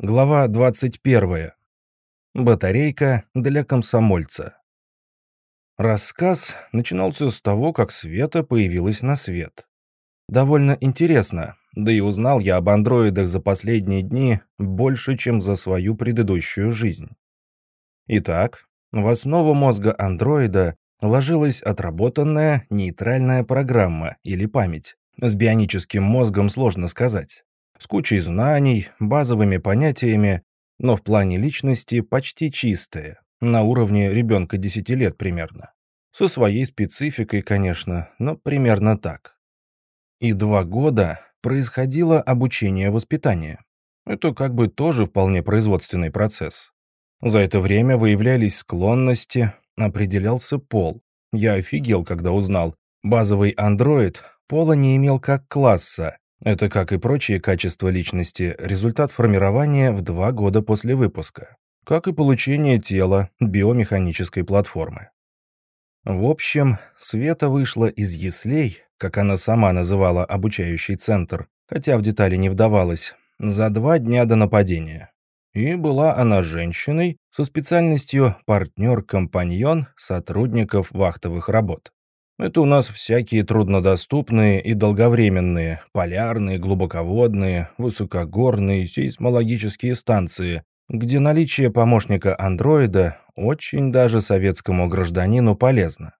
Глава 21. Батарейка для комсомольца. Рассказ начинался с того, как Света появилась на свет. Довольно интересно, да и узнал я об андроидах за последние дни больше, чем за свою предыдущую жизнь. Итак, в основу мозга андроида ложилась отработанная нейтральная программа или память. С бионическим мозгом сложно сказать с кучей знаний, базовыми понятиями, но в плане личности почти чистые, на уровне ребенка 10 лет примерно. Со своей спецификой, конечно, но примерно так. И два года происходило обучение воспитания. Это как бы тоже вполне производственный процесс. За это время выявлялись склонности, определялся пол. Я офигел, когда узнал. Базовый андроид пола не имел как класса, это, как и прочие качества личности, результат формирования в два года после выпуска, как и получение тела биомеханической платформы. В общем, Света вышла из яслей, как она сама называла обучающий центр, хотя в детали не вдавалась, за два дня до нападения. И была она женщиной со специальностью партнер-компаньон сотрудников вахтовых работ. Это у нас всякие труднодоступные и долговременные, полярные, глубоководные, высокогорные сейсмологические станции, где наличие помощника андроида очень даже советскому гражданину полезно.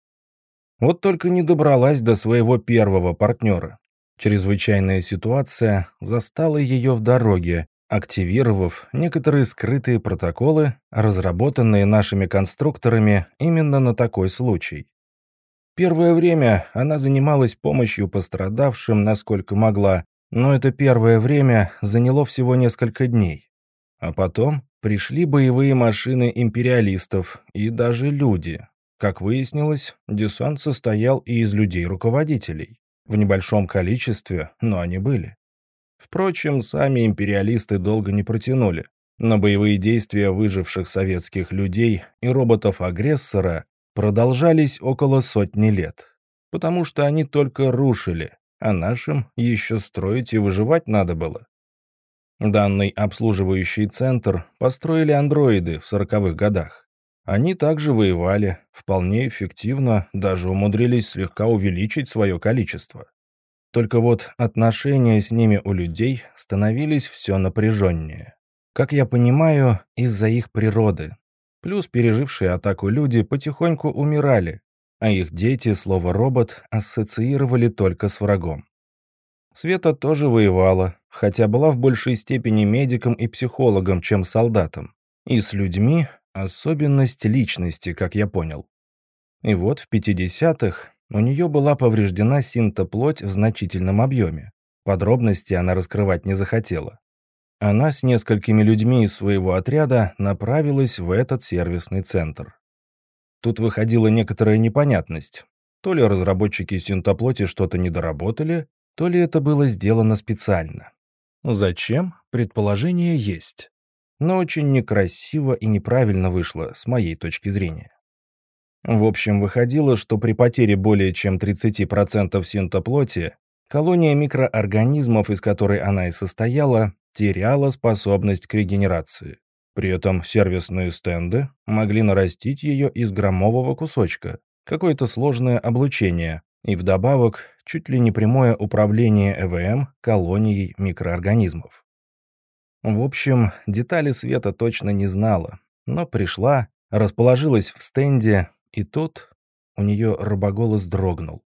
Вот только не добралась до своего первого партнера. Чрезвычайная ситуация застала ее в дороге, активировав некоторые скрытые протоколы, разработанные нашими конструкторами именно на такой случай. Первое время она занималась помощью пострадавшим, насколько могла, но это первое время заняло всего несколько дней. А потом пришли боевые машины империалистов и даже люди. Как выяснилось, десант состоял и из людей-руководителей. В небольшом количестве, но они были. Впрочем, сами империалисты долго не протянули. На боевые действия выживших советских людей и роботов-агрессора продолжались около сотни лет, потому что они только рушили, а нашим еще строить и выживать надо было. Данный обслуживающий центр построили андроиды в сороковых годах. Они также воевали, вполне эффективно, даже умудрились слегка увеличить свое количество. Только вот отношения с ними у людей становились все напряженнее. Как я понимаю, из-за их природы, Плюс пережившие атаку люди потихоньку умирали, а их дети слово «робот» ассоциировали только с врагом. Света тоже воевала, хотя была в большей степени медиком и психологом, чем солдатом. И с людьми особенность личности, как я понял. И вот в 50-х у нее была повреждена синтоплоть в значительном объеме. Подробности она раскрывать не захотела она с несколькими людьми из своего отряда направилась в этот сервисный центр. Тут выходила некоторая непонятность. То ли разработчики синтоплоти что-то недоработали, то ли это было сделано специально. Зачем? Предположение есть. Но очень некрасиво и неправильно вышло, с моей точки зрения. В общем, выходило, что при потере более чем 30% синтоплоти колония микроорганизмов, из которой она и состояла, теряла способность к регенерации. При этом сервисные стенды могли нарастить ее из граммового кусочка, какое-то сложное облучение, и вдобавок чуть ли не прямое управление ЭВМ колонией микроорганизмов. В общем, детали Света точно не знала, но пришла, расположилась в стенде, и тут у нее рыбоголос дрогнул.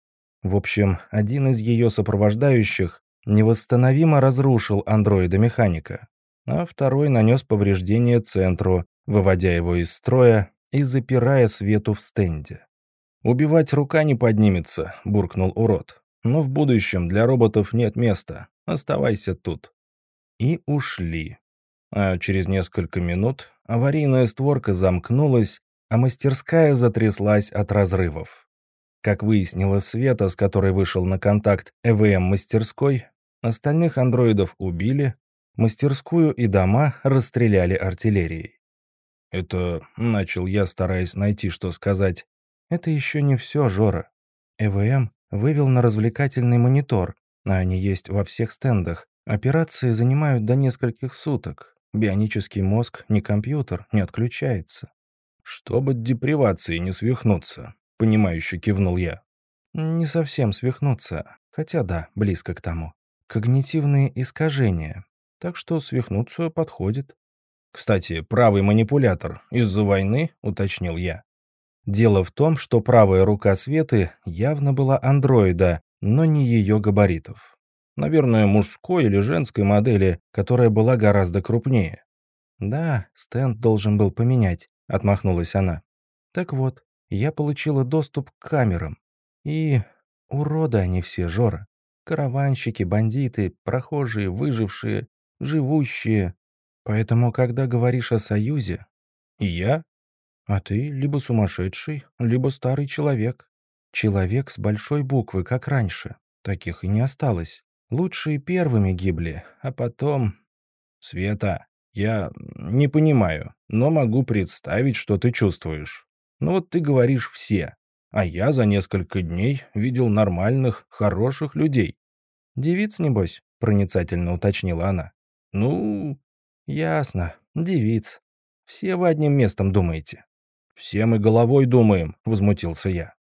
В общем, один из ее сопровождающих невосстановимо разрушил андроида-механика, а второй нанес повреждение центру, выводя его из строя и запирая свету в стенде. «Убивать рука не поднимется», — буркнул урод. «Но в будущем для роботов нет места. Оставайся тут». И ушли. А через несколько минут аварийная створка замкнулась, а мастерская затряслась от разрывов. Как выяснила Света, с которой вышел на контакт ЭВМ-мастерской, остальных андроидов убили, мастерскую и дома расстреляли артиллерией. «Это...» — начал я, стараясь найти, что сказать. «Это еще не все, Жора. ЭВМ вывел на развлекательный монитор, а они есть во всех стендах. Операции занимают до нескольких суток. Бионический мозг не компьютер, не отключается. Чтобы депривации не свихнуться, понимающе кивнул я. Не совсем свихнуться, хотя да, близко к тому. Когнитивные искажения. Так что свихнуться подходит. Кстати, правый манипулятор из-за войны, уточнил я. Дело в том, что правая рука Светы явно была андроида, но не ее габаритов. Наверное, мужской или женской модели, которая была гораздо крупнее. «Да, стенд должен был поменять», — отмахнулась она. «Так вот, я получила доступ к камерам. И уроды они все, Жора. Караванщики, бандиты, прохожие, выжившие, живущие. Поэтому, когда говоришь о союзе, и я, а ты либо сумасшедший, либо старый человек. Человек с большой буквы, как раньше. Таких и не осталось. Лучшие первыми гибли, а потом... Света, я не понимаю, но могу представить, что ты чувствуешь. Ну вот ты говоришь «все», а я за несколько дней видел нормальных, хороших людей. «Девиц, небось?» — проницательно уточнила она. «Ну...» «Ясно. Девиц. Все вы одним местом думаете. «Все мы головой думаем», — возмутился я.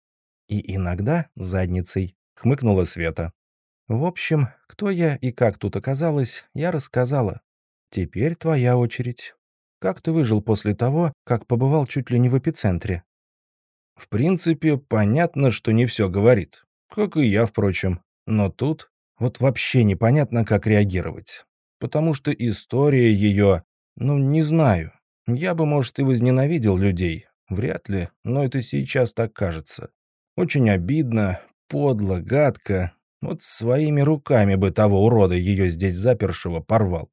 «И иногда задницей», — хмыкнула Света. «В общем, кто я и как тут оказалась, я рассказала. Теперь твоя очередь. Как ты выжил после того, как побывал чуть ли не в эпицентре?» В принципе, понятно, что не все говорит. Как и я, впрочем. Но тут вот вообще непонятно, как реагировать. Потому что история ее... Ну, не знаю. Я бы, может, и возненавидел людей, Вряд ли, но это сейчас так кажется. Очень обидно, подло, гадко. Вот своими руками бы того урода ее здесь запершего порвал.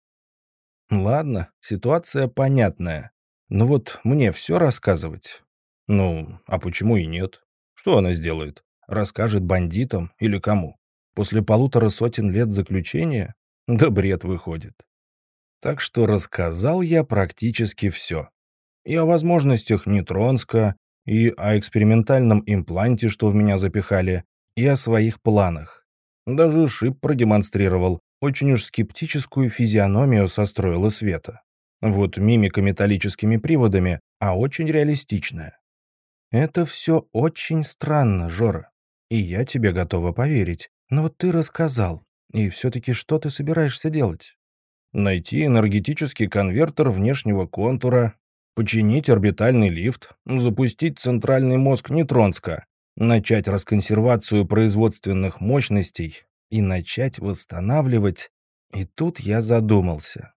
Ладно, ситуация понятная. Но вот мне все рассказывать? Ну, а почему и нет? Что она сделает? Расскажет бандитам или кому? После полутора сотен лет заключения? Да бред выходит. Так что рассказал я практически все и о возможностях нейтронска, и о экспериментальном импланте, что в меня запихали, и о своих планах. Даже Шип продемонстрировал, очень уж скептическую физиономию состроила Света. Вот мимика металлическими приводами, а очень реалистичная. Это все очень странно, Жора. И я тебе готова поверить. Но вот ты рассказал. И все-таки что ты собираешься делать? Найти энергетический конвертер внешнего контура, починить орбитальный лифт, запустить центральный мозг Нейтронска, начать расконсервацию производственных мощностей и начать восстанавливать. И тут я задумался.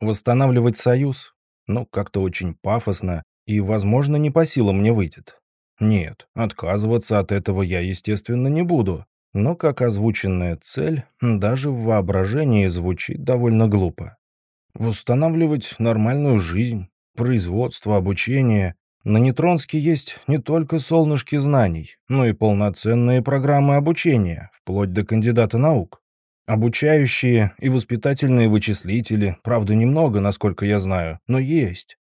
Восстанавливать союз? Ну, как-то очень пафосно и, возможно, не по силам мне выйдет. Нет, отказываться от этого я, естественно, не буду. Но как озвученная цель, даже в воображении звучит довольно глупо. Восстанавливать нормальную жизнь, производство, обучение. На Нейтронске есть не только солнышки знаний, но и полноценные программы обучения, вплоть до кандидата наук. Обучающие и воспитательные вычислители, правда, немного, насколько я знаю, но есть.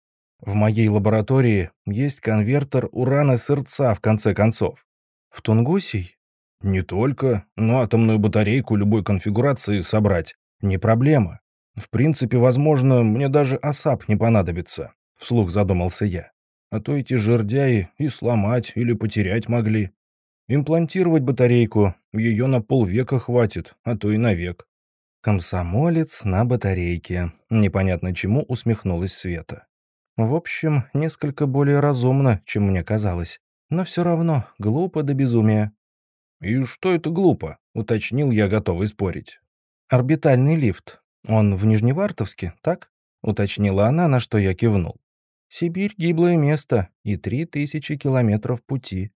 В моей лаборатории есть конвертер урана-сырца, в конце концов. В Тунгусий? Не только, но атомную батарейку любой конфигурации собрать. Не проблема. В принципе, возможно, мне даже АСАП не понадобится вслух задумался я. А то эти жердяи и сломать или потерять могли. Имплантировать батарейку, ее на полвека хватит, а то и на век. Комсомолец на батарейке. Непонятно чему усмехнулась Света. В общем, несколько более разумно, чем мне казалось. Но все равно глупо до безумия. «И что это глупо?» — уточнил я, готовый спорить. «Орбитальный лифт. Он в Нижневартовске, так?» — уточнила она, на что я кивнул. Сибирь — гиблое место, и три тысячи километров пути.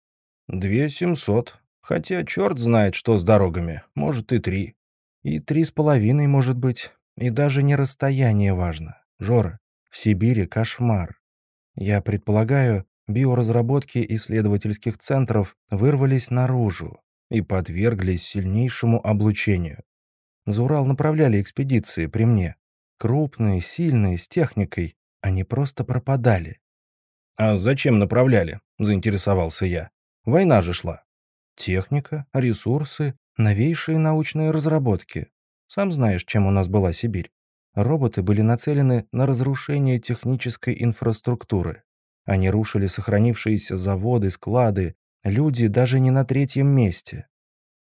Две семьсот. Хотя черт знает, что с дорогами. Может, и три. И три с половиной, может быть. И даже не расстояние важно. Жора, в Сибири кошмар. Я предполагаю, биоразработки исследовательских центров вырвались наружу и подверглись сильнейшему облучению. За Урал направляли экспедиции при мне. Крупные, сильные, с техникой. Они просто пропадали. «А зачем направляли?» — заинтересовался я. «Война же шла». «Техника, ресурсы, новейшие научные разработки. Сам знаешь, чем у нас была Сибирь. Роботы были нацелены на разрушение технической инфраструктуры. Они рушили сохранившиеся заводы, склады, люди даже не на третьем месте.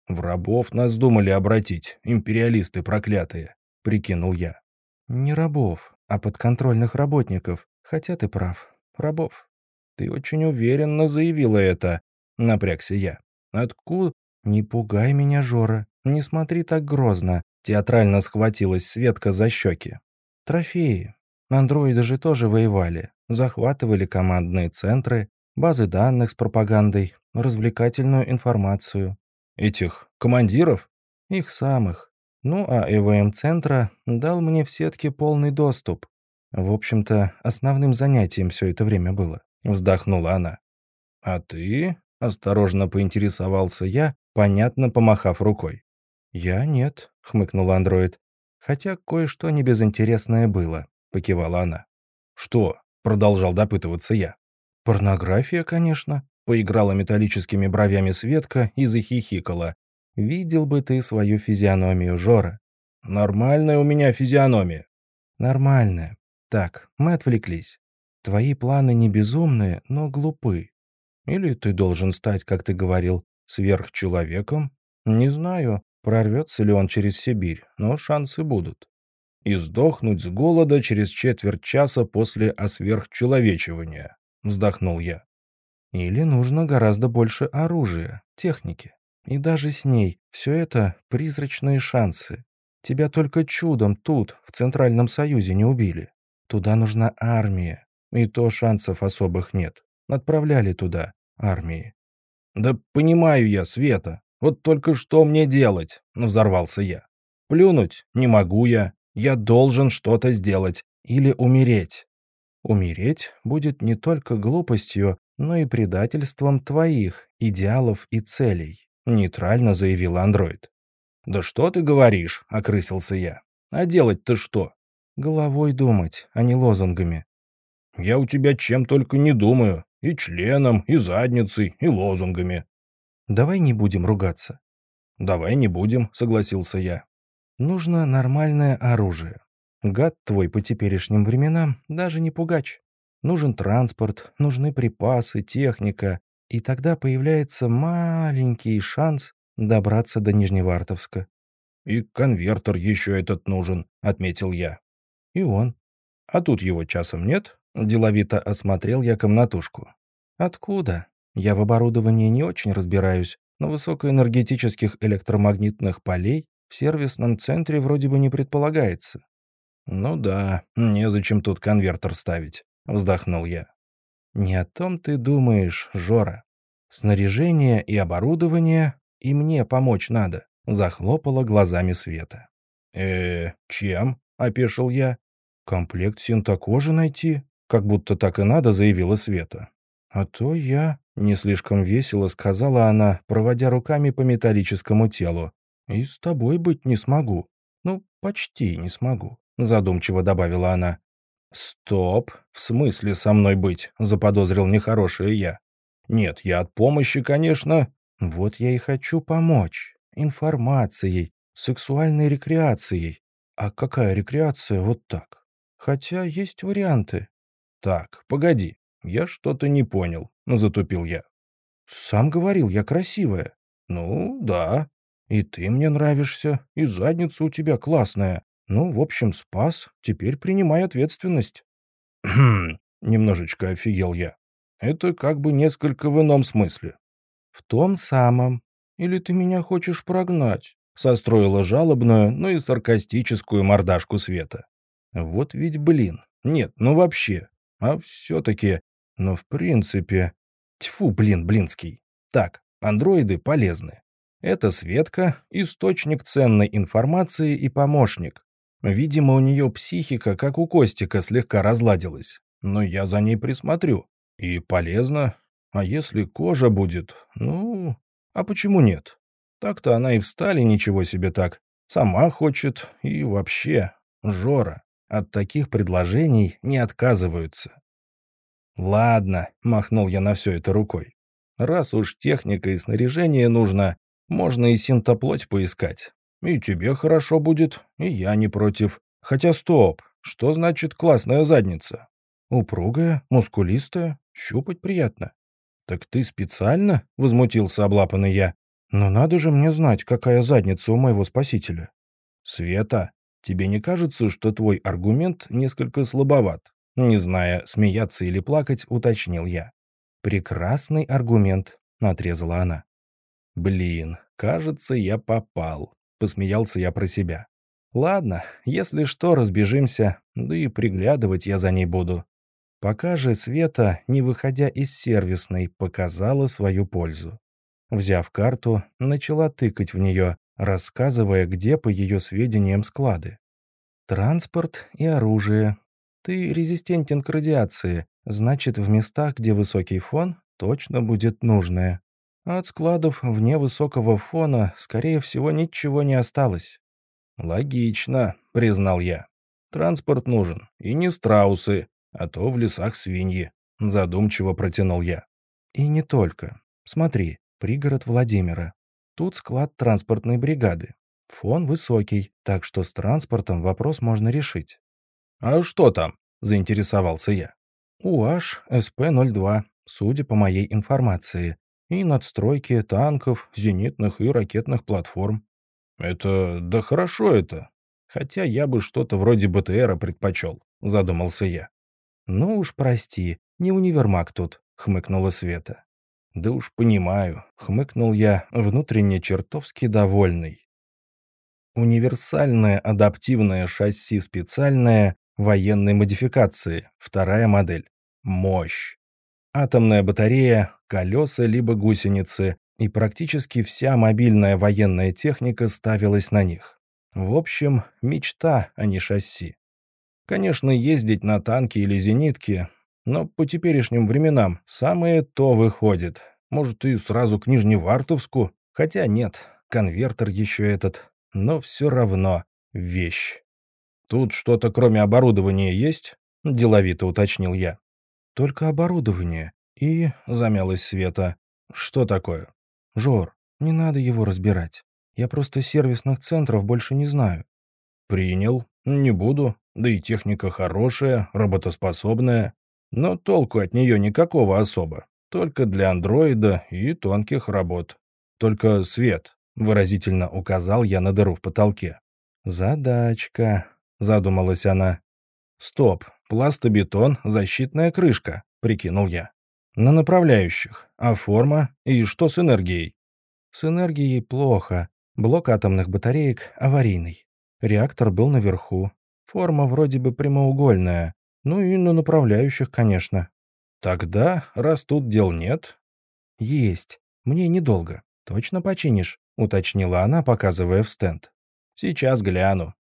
«В рабов нас думали обратить, империалисты проклятые», — прикинул я. «Не рабов, а подконтрольных работников. Хотя ты прав. Рабов». «Ты очень уверенно заявила это», — напрягся я. «Откуда?» «Не пугай меня, Жора. Не смотри так грозно», — театрально схватилась Светка за щеки. «Трофеи. Андроиды же тоже воевали. Захватывали командные центры, базы данных с пропагандой, развлекательную информацию. Этих командиров? Их самых. Ну, а ЭВМ-центра дал мне в сетке полный доступ. В общем-то, основным занятием все это время было. Вздохнула она. «А ты?» — осторожно поинтересовался я, понятно помахав рукой. «Я нет», — хмыкнул андроид. «Хотя кое-что небезынтересное было», — покивала она. «Что?» — продолжал допытываться я. «Порнография, конечно», — поиграла металлическими бровями Светка и захихикала. «Видел бы ты свою физиономию, Жора». «Нормальная у меня физиономия». «Нормальная. Так, мы отвлеклись. Твои планы не безумные, но глупы. Или ты должен стать, как ты говорил, сверхчеловеком? Не знаю, прорвется ли он через Сибирь, но шансы будут. И сдохнуть с голода через четверть часа после осверхчеловечивания вздохнул я. Или нужно гораздо больше оружия, техники. И даже с ней все это призрачные шансы. Тебя только чудом тут, в Центральном Союзе, не убили. Туда нужна армия. И то шансов особых нет. Отправляли туда армии. «Да понимаю я, Света. Вот только что мне делать?» — взорвался я. «Плюнуть не могу я. Я должен что-то сделать. Или умереть. Умереть будет не только глупостью, но и предательством твоих идеалов и целей», — нейтрально заявил андроид. «Да что ты говоришь?» — окрысился я. «А делать-то что?» «Головой думать, а не лозунгами». «Я у тебя чем только не думаю. И членом, и задницей, и лозунгами». «Давай не будем ругаться». «Давай не будем», — согласился я. «Нужно нормальное оружие. Гад твой по теперешним временам даже не пугач. Нужен транспорт, нужны припасы, техника, и тогда появляется маленький шанс добраться до Нижневартовска. «И конвертер еще этот нужен», — отметил я. «И он». «А тут его часом нет?» — деловито осмотрел я комнатушку. «Откуда? Я в оборудовании не очень разбираюсь, но высокоэнергетических электромагнитных полей в сервисном центре вроде бы не предполагается. «Ну да, незачем тут конвертер ставить», — вздохнул я. «Не о том ты думаешь, Жора. Снаряжение и оборудование и мне помочь надо», — захлопала глазами Света. э чем?» — опешил я. «Комплект синтокожи найти, как будто так и надо», — заявила Света. «А то я...» — не слишком весело сказала она, проводя руками по металлическому телу. «И с тобой быть не смогу. Ну, почти не смогу. — задумчиво добавила она. «Стоп! В смысле со мной быть?» — заподозрил нехорошее я. «Нет, я от помощи, конечно». «Вот я и хочу помочь. Информацией, сексуальной рекреацией. А какая рекреация вот так? Хотя есть варианты». «Так, погоди, я что-то не понял», — затупил я. «Сам говорил, я красивая». «Ну, да». «И ты мне нравишься, и задница у тебя классная. Ну, в общем, спас. Теперь принимай ответственность. Хм, немножечко офигел я. Это как бы несколько в ином смысле. В том самом. Или ты меня хочешь прогнать? Состроила жалобную, но и саркастическую мордашку Света. Вот ведь блин. Нет, ну вообще. А все-таки... Но в принципе... Тьфу, блин, блинский. Так, андроиды полезны. Это Светка, источник ценной информации и помощник. Видимо, у нее психика, как у Костика, слегка разладилась. Но я за ней присмотрю. И полезно. А если кожа будет, ну... А почему нет? Так-то она и в стали ничего себе так. Сама хочет и вообще. Жора. От таких предложений не отказываются. «Ладно», — махнул я на все это рукой. «Раз уж техника и снаряжение нужно, можно и синтоплоть поискать. И тебе хорошо будет, и я не против. Хотя стоп, что значит классная задница? Упругая, мускулистая, щупать приятно. «Так ты специально?» — возмутился облапанный я. «Но надо же мне знать, какая задница у моего спасителя». «Света, тебе не кажется, что твой аргумент несколько слабоват?» Не зная, смеяться или плакать, уточнил я. «Прекрасный аргумент», — отрезала она. «Блин, кажется, я попал», — посмеялся я про себя. «Ладно, если что, разбежимся, да и приглядывать я за ней буду». Пока же Света, не выходя из сервисной, показала свою пользу. Взяв карту, начала тыкать в нее, рассказывая, где, по ее сведениям, склады. «Транспорт и оружие. Ты резистентен к радиации, значит, в местах, где высокий фон, точно будет нужное. от складов вне высокого фона, скорее всего, ничего не осталось». «Логично», — признал я. «Транспорт нужен. И не страусы, а то в лесах свиньи», — задумчиво протянул я. «И не только. Смотри, пригород Владимира. Тут склад транспортной бригады. Фон высокий, так что с транспортом вопрос можно решить. «А что там?» — заинтересовался я. «УАЖ СП-02, судя по моей информации, и надстройки танков, зенитных и ракетных платформ». «Это... да хорошо это. Хотя я бы что-то вроде БТРа предпочел», — задумался я. «Ну уж прости, не универмаг тут», — хмыкнула Света. «Да уж понимаю», — хмыкнул я, внутренне чертовски довольный. Универсальное адаптивное шасси специальное военной модификации, вторая модель. Мощь. Атомная батарея, колеса либо гусеницы, и практически вся мобильная военная техника ставилась на них. В общем, мечта, а не шасси. Конечно, ездить на танке или зенитке но по теперешним временам самое то выходит. Может, и сразу к Нижневартовску? Хотя нет, конвертер еще этот. Но все равно вещь. «Тут что-то кроме оборудования есть?» — деловито уточнил я. «Только оборудование. И...» — замялась Света. «Что такое?» «Жор, не надо его разбирать. Я просто сервисных центров больше не знаю». «Принял. Не буду. Да и техника хорошая, работоспособная. Но толку от нее никакого особо. Только для андроида и тонких работ. Только свет, выразительно указал я на дыру в потолке. «Задачка», — задумалась она. «Стоп, пластобетон, защитная крышка», — прикинул я. «На направляющих. А форма? И что с энергией?» «С энергией плохо. Блок атомных батареек аварийный. Реактор был наверху. Форма вроде бы прямоугольная. Ну и на направляющих, конечно. Тогда, раз тут дел нет... Есть. Мне недолго. Точно починишь? Уточнила она, показывая в стенд. Сейчас гляну.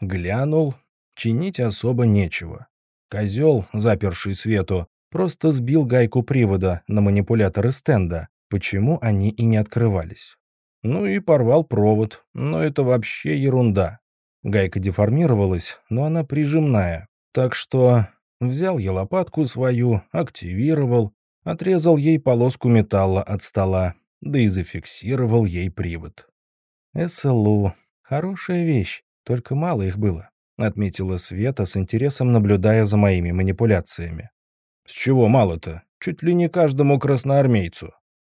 Глянул. Чинить особо нечего. Козел, заперший свету, просто сбил гайку привода на манипуляторы стенда, почему они и не открывались. Ну и порвал провод, но это вообще ерунда. Гайка деформировалась, но она прижимная, так что взял я лопатку свою, активировал, отрезал ей полоску металла от стола, да и зафиксировал ей привод. «СЛУ. Хорошая вещь, только мало их было», — отметила Света с интересом, наблюдая за моими манипуляциями. «С чего мало-то? Чуть ли не каждому красноармейцу».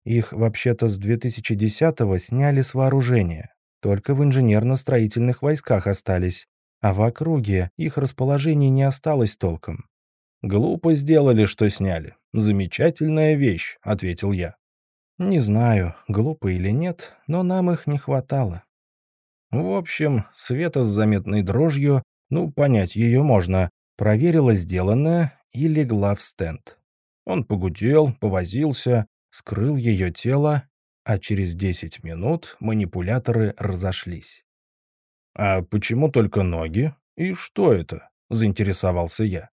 Их вообще-то с 2010-го сняли с вооружения. Только в инженерно-строительных войсках остались, а в округе их расположение не осталось толком. «Глупо сделали, что сняли. Замечательная вещь», — ответил я. «Не знаю, глупо или нет, но нам их не хватало». В общем, Света с заметной дрожью, ну, понять ее можно, проверила сделанное и легла в стенд. Он погудел, повозился, скрыл ее тело, а через 10 минут манипуляторы разошлись. «А почему только ноги? И что это?» — заинтересовался я.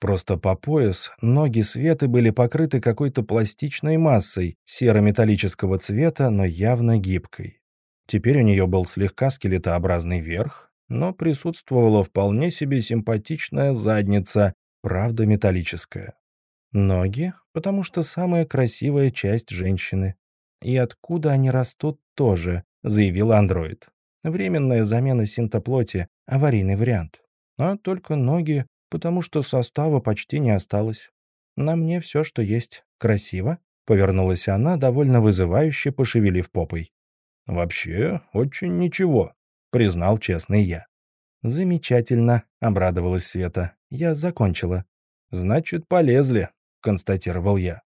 Просто по пояс ноги Светы были покрыты какой-то пластичной массой серо-металлического цвета, но явно гибкой. Теперь у нее был слегка скелетообразный верх, но присутствовала вполне себе симпатичная задница, правда металлическая. Ноги, потому что самая красивая часть женщины. И откуда они растут тоже, заявил андроид. Временная замена синтоплоти — аварийный вариант. А только ноги, потому что состава почти не осталось. На мне все, что есть. Красиво?» — повернулась она, довольно вызывающе пошевелив попой. «Вообще, очень ничего», — признал честный я. «Замечательно», — обрадовалась Света. «Я закончила». «Значит, полезли», — констатировал я.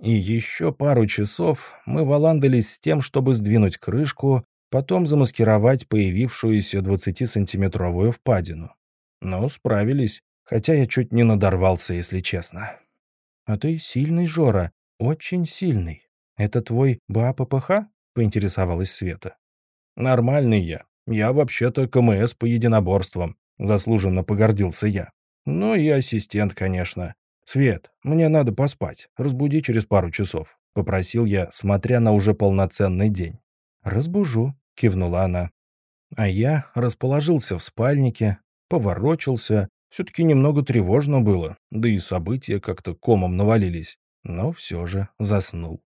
И еще пару часов мы валандались с тем, чтобы сдвинуть крышку, потом замаскировать появившуюся 20-сантиметровую впадину. Но справились, хотя я чуть не надорвался, если честно. «А ты сильный, Жора, очень сильный. Это твой БАППХ?» — поинтересовалась Света. «Нормальный я. Я вообще-то КМС по единоборствам», — заслуженно погордился я. «Ну и ассистент, конечно. Свет, мне надо поспать. Разбуди через пару часов», — попросил я, смотря на уже полноценный день. «Разбужу», — кивнула она. А я расположился в спальнике, поворочился. Все-таки немного тревожно было, да и события как-то комом навалились. Но все же заснул.